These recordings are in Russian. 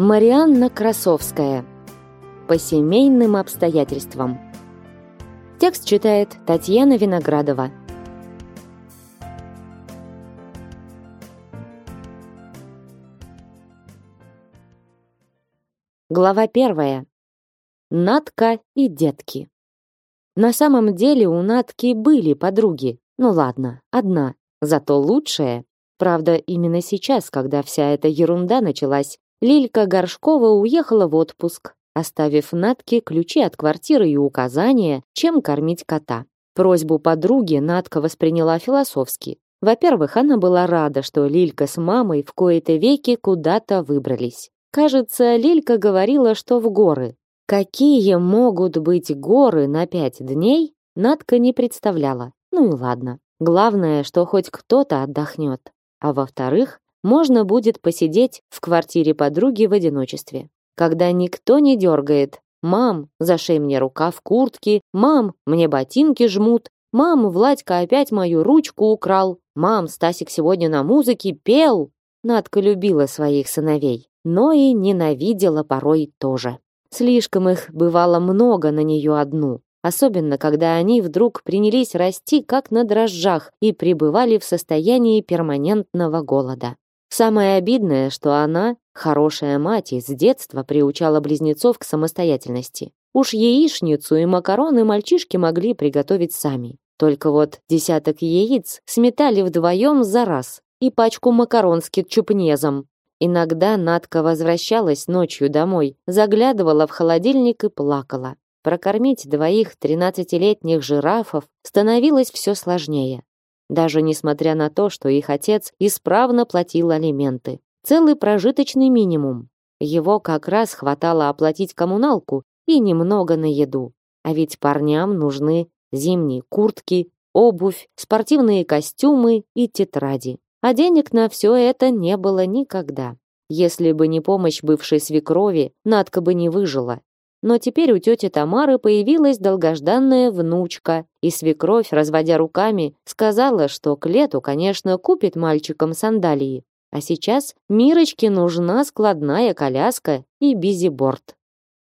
Марианна Красовская. По семейным обстоятельствам. Текст читает Татьяна Виноградова. Глава первая. Натка и детки. На самом деле у Натки были подруги. Ну ладно, одна, зато лучшая. Правда, именно сейчас, когда вся эта ерунда началась, Лилька Горшкова уехала в отпуск, оставив Натке ключи от квартиры и указания, чем кормить кота. Просьбу подруги Натка восприняла философски. Во-первых, она была рада, что Лилька с мамой в кои-то веки куда-то выбрались. Кажется, Лилька говорила, что в горы. Какие могут быть горы на пять дней, Натка не представляла. Ну и ладно. Главное, что хоть кто-то отдохнет. А во-вторых, можно будет посидеть в квартире подруги в одиночестве. Когда никто не дергает. «Мам, зашей мне рука в куртке», «Мам, мне ботинки жмут», «Мам, Владька опять мою ручку украл», «Мам, Стасик сегодня на музыке пел». Надка любила своих сыновей, но и ненавидела порой тоже. Слишком их бывало много на нее одну, особенно когда они вдруг принялись расти как на дрожжах и пребывали в состоянии перманентного голода. Самое обидное, что она, хорошая мать, из детства приучала близнецов к самостоятельности. Уж яичницу и макароны мальчишки могли приготовить сами. Только вот десяток яиц сметали вдвоем за раз и пачку макарон с кетчупнезом. Иногда Надка возвращалась ночью домой, заглядывала в холодильник и плакала. Прокормить двоих тринадцатилетних жирафов становилось все сложнее даже несмотря на то, что их отец исправно платил алименты. Целый прожиточный минимум. Его как раз хватало оплатить коммуналку и немного на еду. А ведь парням нужны зимние куртки, обувь, спортивные костюмы и тетради. А денег на все это не было никогда. Если бы не помощь бывшей свекрови, Надка бы не выжила. Но теперь у тети Тамары появилась долгожданная внучка, и свекровь, разводя руками, сказала, что к лету, конечно, купит мальчикам сандалии. А сейчас Мирочке нужна складная коляска и бизиборд.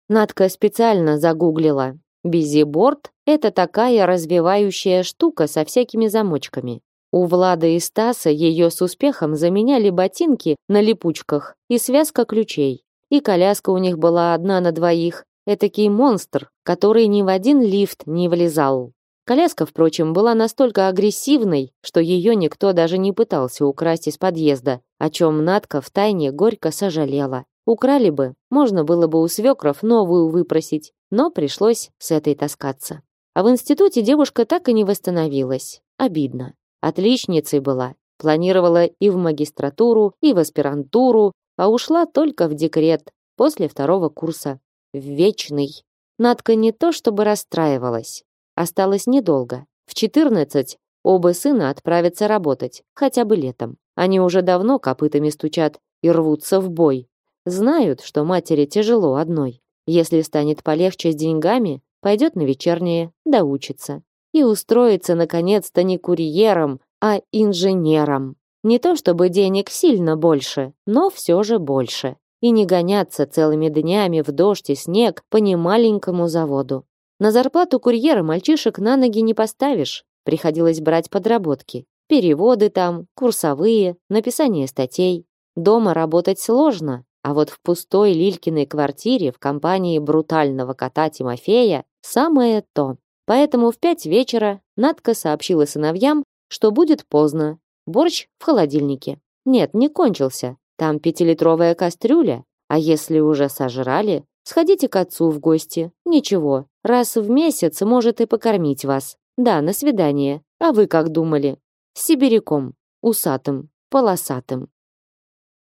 Надка специально загуглила. Бизиборд — это такая развивающая штука со всякими замочками. У Влада и Стаса ее с успехом заменяли ботинки на липучках и связка ключей. И коляска у них была одна на двоих, Этакий монстр, который ни в один лифт не влезал. Коляска, впрочем, была настолько агрессивной, что ее никто даже не пытался украсть из подъезда, о чем Надка втайне горько сожалела. Украли бы, можно было бы у свекров новую выпросить, но пришлось с этой таскаться. А в институте девушка так и не восстановилась. Обидно. Отличницей была. Планировала и в магистратуру, и в аспирантуру, а ушла только в декрет после второго курса вечный. Надка не то чтобы расстраивалась. Осталось недолго. В 14 оба сына отправятся работать, хотя бы летом. Они уже давно копытами стучат и рвутся в бой. Знают, что матери тяжело одной. Если станет полегче с деньгами, пойдет на вечернее, доучится. И устроится, наконец-то, не курьером, а инженером. Не то чтобы денег сильно больше, но все же больше и не гоняться целыми днями в дождь и снег по немаленькому заводу. На зарплату курьера мальчишек на ноги не поставишь, приходилось брать подработки. Переводы там, курсовые, написание статей. Дома работать сложно, а вот в пустой Лилькиной квартире в компании брутального кота Тимофея самое то. Поэтому в пять вечера Надка сообщила сыновьям, что будет поздно. Борщ в холодильнике. Нет, не кончился. Там пятилитровая кастрюля, а если уже сожрали, сходите к отцу в гости. Ничего, раз в месяц может и покормить вас. Да, на свидание. А вы как думали? С сибиряком, усатым, полосатым.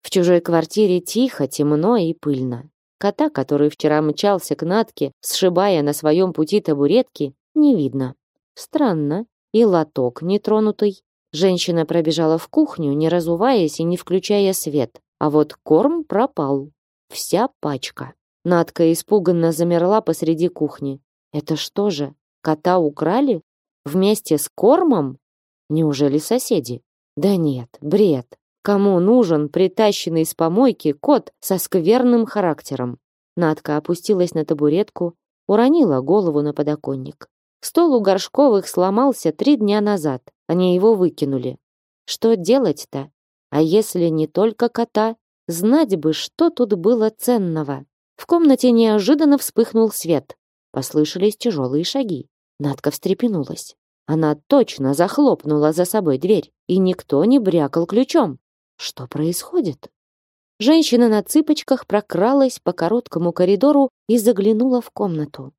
В чужой квартире тихо, темно и пыльно. Кота, который вчера мчался к Натке, сшибая на своем пути табуретки, не видно. Странно. И лоток нетронутый, Женщина пробежала в кухню, не разуваясь и не включая свет. А вот корм пропал. Вся пачка. Надка испуганно замерла посреди кухни. Это что же, кота украли? Вместе с кормом? Неужели соседи? Да нет, бред. Кому нужен притащенный с помойки кот со скверным характером? Надка опустилась на табуретку, уронила голову на подоконник. Стол у Горшковых сломался три дня назад. Они его выкинули. Что делать-то? А если не только кота? Знать бы, что тут было ценного. В комнате неожиданно вспыхнул свет. Послышались тяжелые шаги. Надка встрепенулась. Она точно захлопнула за собой дверь, и никто не брякал ключом. Что происходит? Женщина на цыпочках прокралась по короткому коридору и заглянула в комнату.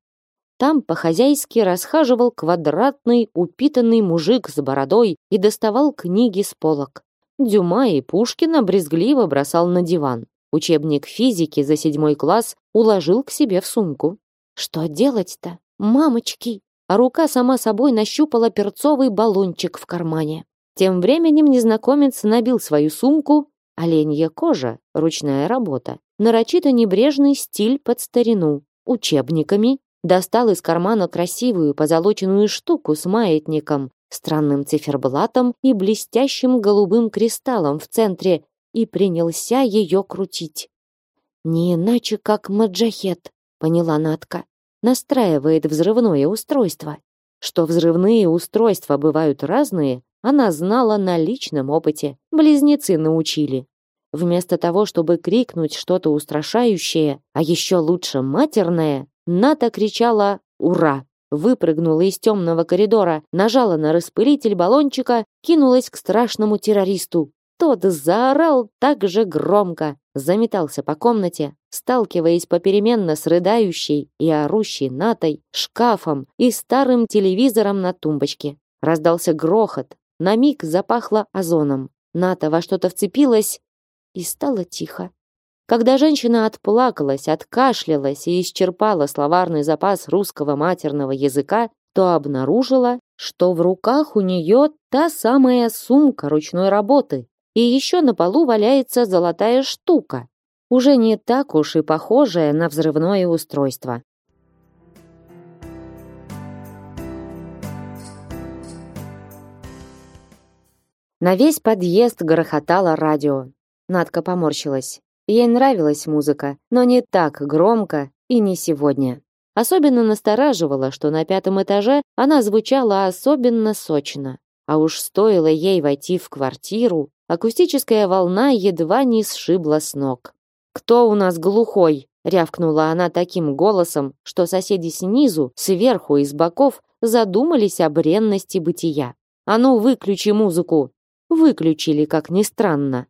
Там по-хозяйски расхаживал квадратный, упитанный мужик с бородой и доставал книги с полок. Дюма и Пушкина брезгливо бросал на диван. Учебник физики за седьмой класс уложил к себе в сумку. Что делать-то? Мамочки! А рука сама собой нащупала перцовый баллончик в кармане. Тем временем незнакомец набил свою сумку, оленья кожа, ручная работа, нарочито небрежный стиль под старину, учебниками достал из кармана красивую позолоченную штуку с маятником, странным циферблатом и блестящим голубым кристаллом в центре и принялся ее крутить. «Не иначе, как маджахет», — поняла Натка. «Настраивает взрывное устройство». Что взрывные устройства бывают разные, она знала на личном опыте. Близнецы научили. Вместо того, чтобы крикнуть что-то устрашающее, а еще лучше матерное, Ната кричала «Ура!», выпрыгнула из темного коридора, нажала на распылитель баллончика, кинулась к страшному террористу. Тот заорал так же громко, заметался по комнате, сталкиваясь попеременно с рыдающей и орущей Натой, шкафом и старым телевизором на тумбочке. Раздался грохот, на миг запахло озоном. Ната во что-то вцепилась, и стало тихо. Когда женщина отплакалась, откашлялась и исчерпала словарный запас русского матерного языка, то обнаружила, что в руках у нее та самая сумка ручной работы, и еще на полу валяется золотая штука, уже не так уж и похожая на взрывное устройство. На весь подъезд грохотало радио. Надка поморщилась. Ей нравилась музыка, но не так громко и не сегодня. Особенно настораживало, что на пятом этаже она звучала особенно сочно. А уж стоило ей войти в квартиру, акустическая волна едва не сшибла с ног. «Кто у нас глухой?» — рявкнула она таким голосом, что соседи снизу, сверху и с боков задумались о бренности бытия. «А ну, выключи музыку!» Выключили, как ни странно.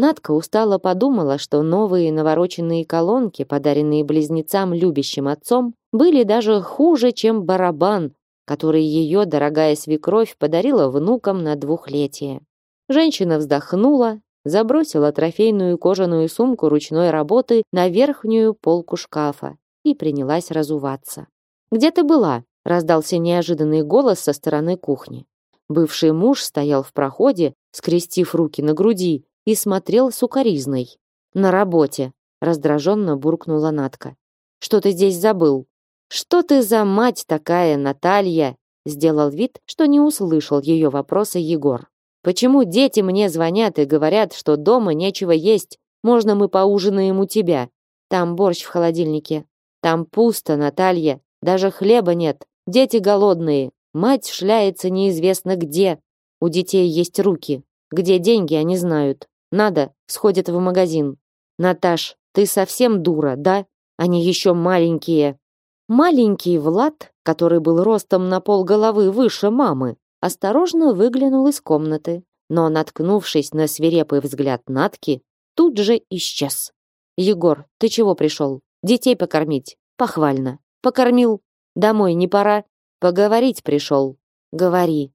Надка устало подумала, что новые навороченные колонки, подаренные близнецам любящим отцом, были даже хуже, чем барабан, который ее дорогая свекровь подарила внукам на двухлетие. Женщина вздохнула, забросила трофейную кожаную сумку ручной работы на верхнюю полку шкафа и принялась разуваться. «Где ты была?» — раздался неожиданный голос со стороны кухни. Бывший муж стоял в проходе, скрестив руки на груди, и смотрел сукоризной. «На работе», — раздраженно буркнула Натка. «Что ты здесь забыл?» «Что ты за мать такая, Наталья?» Сделал вид, что не услышал ее вопроса Егор. «Почему дети мне звонят и говорят, что дома нечего есть? Можно мы поужинаем у тебя? Там борщ в холодильнике. Там пусто, Наталья. Даже хлеба нет. Дети голодные. Мать шляется неизвестно где. У детей есть руки. Где деньги, они знают. Надо, сходят в магазин. Наташ, ты совсем дура, да? Они еще маленькие. Маленький Влад, который был ростом на пол головы выше мамы, осторожно выглянул из комнаты, но, наткнувшись на свирепый взгляд Натки, тут же исчез. «Егор, ты чего пришел? Детей покормить?» «Похвально. Покормил. Домой не пора?» «Поговорить пришел». «Говори.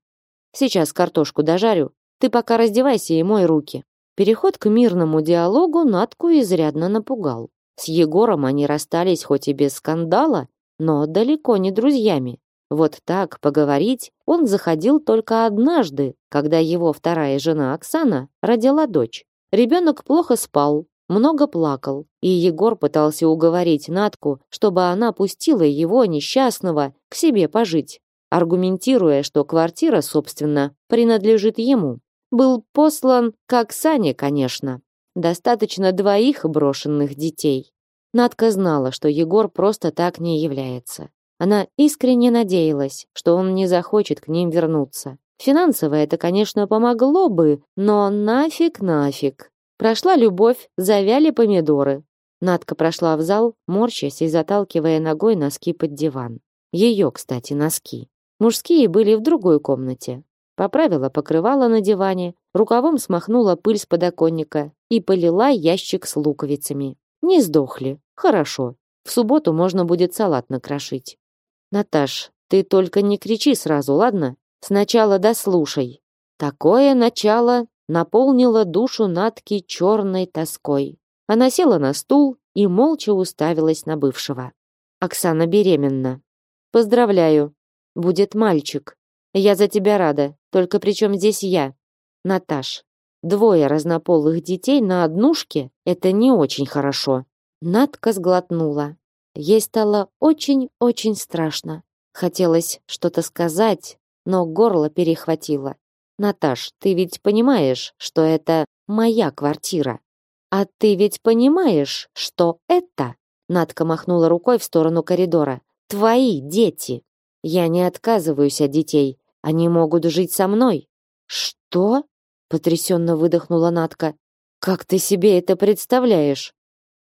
Сейчас картошку дожарю. Ты пока раздевайся и мой руки». Переход к мирному диалогу Натку изрядно напугал. С Егором они расстались хоть и без скандала, но далеко не друзьями. Вот так поговорить он заходил только однажды, когда его вторая жена Оксана родила дочь. Ребенок плохо спал, много плакал, и Егор пытался уговорить Натку, чтобы она пустила его, несчастного, к себе пожить, аргументируя, что квартира, собственно, принадлежит ему. Был послан к Оксане, конечно. Достаточно двоих брошенных детей. Надка знала, что Егор просто так не является. Она искренне надеялась, что он не захочет к ним вернуться. Финансово это, конечно, помогло бы, но нафиг нафиг. Прошла любовь, завяли помидоры. Надка прошла в зал, морщась и заталкивая ногой носки под диван. Ее, кстати, носки. Мужские были в другой комнате. Поправила покрывало на диване, рукавом смахнула пыль с подоконника и полила ящик с луковицами. Не сдохли. Хорошо. В субботу можно будет салат накрошить. Наташ, ты только не кричи сразу, ладно? Сначала дослушай. Такое начало наполнило душу Натки черной тоской. Она села на стул и молча уставилась на бывшего. Оксана беременна. Поздравляю. Будет мальчик. Я за тебя рада. Только при чем здесь я? Наташ, двое разнополых детей на однушке — это не очень хорошо. Натка сглотнула. Ей стало очень-очень страшно. Хотелось что-то сказать, но горло перехватило. Наташ, ты ведь понимаешь, что это моя квартира? А ты ведь понимаешь, что это? Надка махнула рукой в сторону коридора. Твои дети. Я не отказываюсь от детей. Они могут жить со мной. Что? потрясенно выдохнула Надка. Как ты себе это представляешь?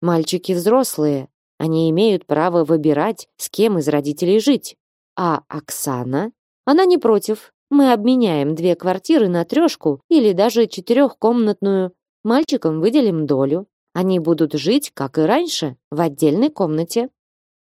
Мальчики взрослые, они имеют право выбирать, с кем из родителей жить. А Оксана она не против. Мы обменяем две квартиры на трешку или даже четырехкомнатную. Мальчикам выделим долю. Они будут жить, как и раньше, в отдельной комнате.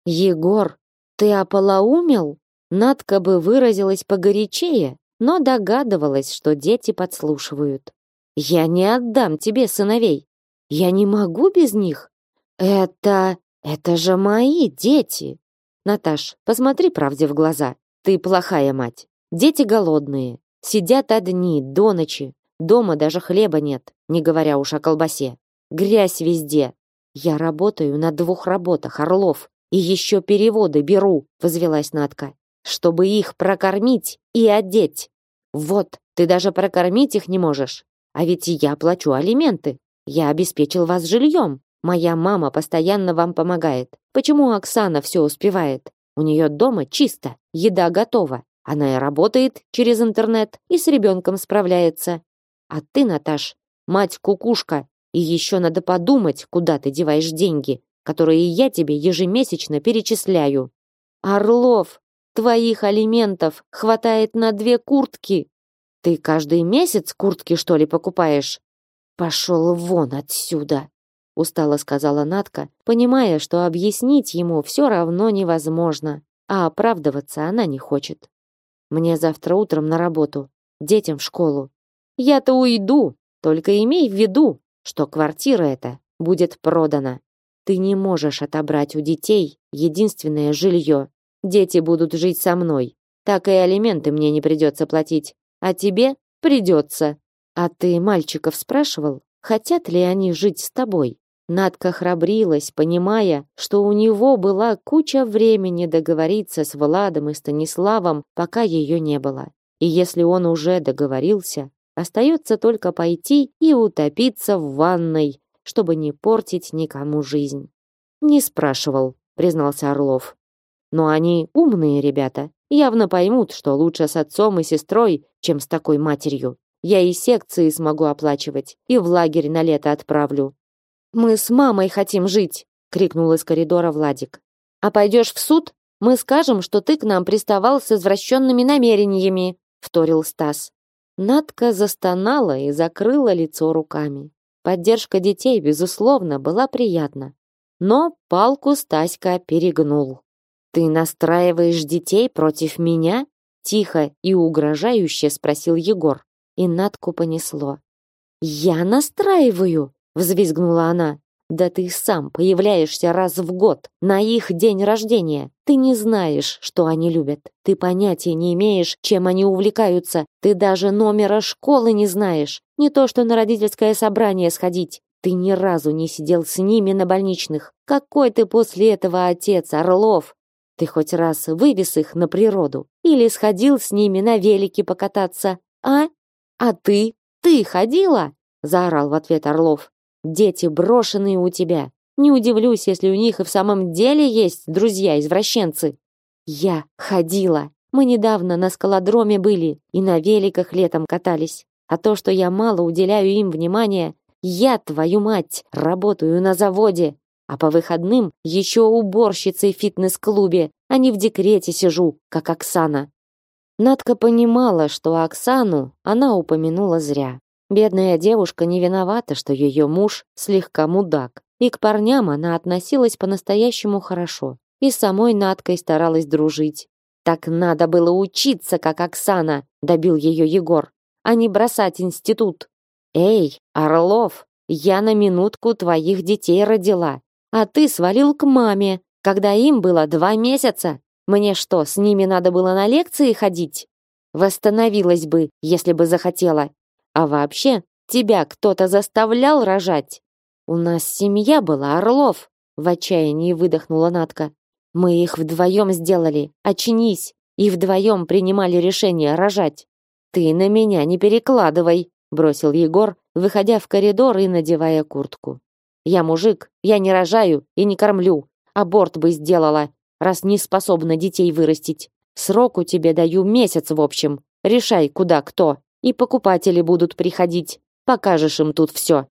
Егор, ты ополоумел? Надка бы выразилась погорячее, но догадывалась, что дети подслушивают. Я не отдам тебе сыновей. Я не могу без них. Это... это же мои дети. Наташ, посмотри правде в глаза. Ты плохая мать. Дети голодные, сидят одни до ночи. Дома даже хлеба нет, не говоря уж о колбасе. Грязь везде. Я работаю на двух работах, Орлов, и еще переводы беру, возвелась Натка, чтобы их прокормить и одеть. Вот, ты даже прокормить их не можешь. А ведь я плачу алименты. Я обеспечил вас жильем. Моя мама постоянно вам помогает. Почему Оксана все успевает? У нее дома чисто, еда готова. Она и работает через интернет, и с ребенком справляется. А ты, Наташ, мать-кукушка, и еще надо подумать, куда ты деваешь деньги, которые я тебе ежемесячно перечисляю. Орлов, твоих алиментов хватает на две куртки. Ты каждый месяц куртки, что ли, покупаешь? Пошел вон отсюда устало сказала Натка, понимая, что объяснить ему все равно невозможно, а оправдываться она не хочет. Мне завтра утром на работу, детям в школу. Я-то уйду, только имей в виду, что квартира эта будет продана. Ты не можешь отобрать у детей единственное жилье. Дети будут жить со мной. Так и алименты мне не придется платить. А тебе придется. А ты мальчиков спрашивал, хотят ли они жить с тобой? Надка храбрилась, понимая, что у него была куча времени договориться с Владом и Станиславом, пока ее не было. И если он уже договорился, остается только пойти и утопиться в ванной, чтобы не портить никому жизнь. Не спрашивал, признался Орлов. Но они умные ребята, явно поймут, что лучше с отцом и сестрой, чем с такой матерью. Я и секции смогу оплачивать, и в лагерь на лето отправлю. Мы с мамой хотим жить, крикнул из коридора Владик. А пойдешь в суд? Мы скажем, что ты к нам приставал с извращенными намерениями, вторил Стас. Надка застонала и закрыла лицо руками. Поддержка детей, безусловно, была приятна. Но палку Стаська перегнул. «Ты настраиваешь детей против меня?» Тихо и угрожающе спросил Егор. И Натку понесло. «Я настраиваю?» взвизгнула она. Да ты сам появляешься раз в год на их день рождения. Ты не знаешь, что они любят. Ты понятия не имеешь, чем они увлекаются. Ты даже номера школы не знаешь. Не то, что на родительское собрание сходить. Ты ни разу не сидел с ними на больничных. Какой ты после этого отец, Орлов? Ты хоть раз вывез их на природу или сходил с ними на велике покататься, а? А ты? ты ходила?» заорал в ответ Орлов. «Дети брошенные у тебя. Не удивлюсь, если у них и в самом деле есть друзья-извращенцы». «Я ходила. Мы недавно на скалодроме были и на великах летом катались. А то, что я мало уделяю им внимания, я, твою мать, работаю на заводе, а по выходным еще уборщицей в фитнес-клубе, а не в декрете сижу, как Оксана. Надка понимала, что Оксану она упомянула зря. Бедная девушка не виновата, что ее муж слегка мудак. И к парням она относилась по-настоящему хорошо. И самой Надкой старалась дружить. Так надо было учиться, как Оксана, добил ее Егор, а не бросать институт. Эй, Орлов, я на минутку твоих детей родила. А ты свалил к маме, когда им было два месяца. Мне что, с ними надо было на лекции ходить? Восстановилась бы, если бы захотела. А вообще, тебя кто-то заставлял рожать? У нас семья была, Орлов, в отчаянии выдохнула Натка. Мы их вдвоем сделали. Очнись. И вдвоем принимали решение рожать. Ты на меня не перекладывай, бросил Егор, выходя в коридор и надевая куртку. Я мужик, я не рожаю и не кормлю. Аборт бы сделала, раз не способна детей вырастить. Срок у тебе даю месяц в общем. Решай, куда кто. И покупатели будут приходить. Покажешь им тут все.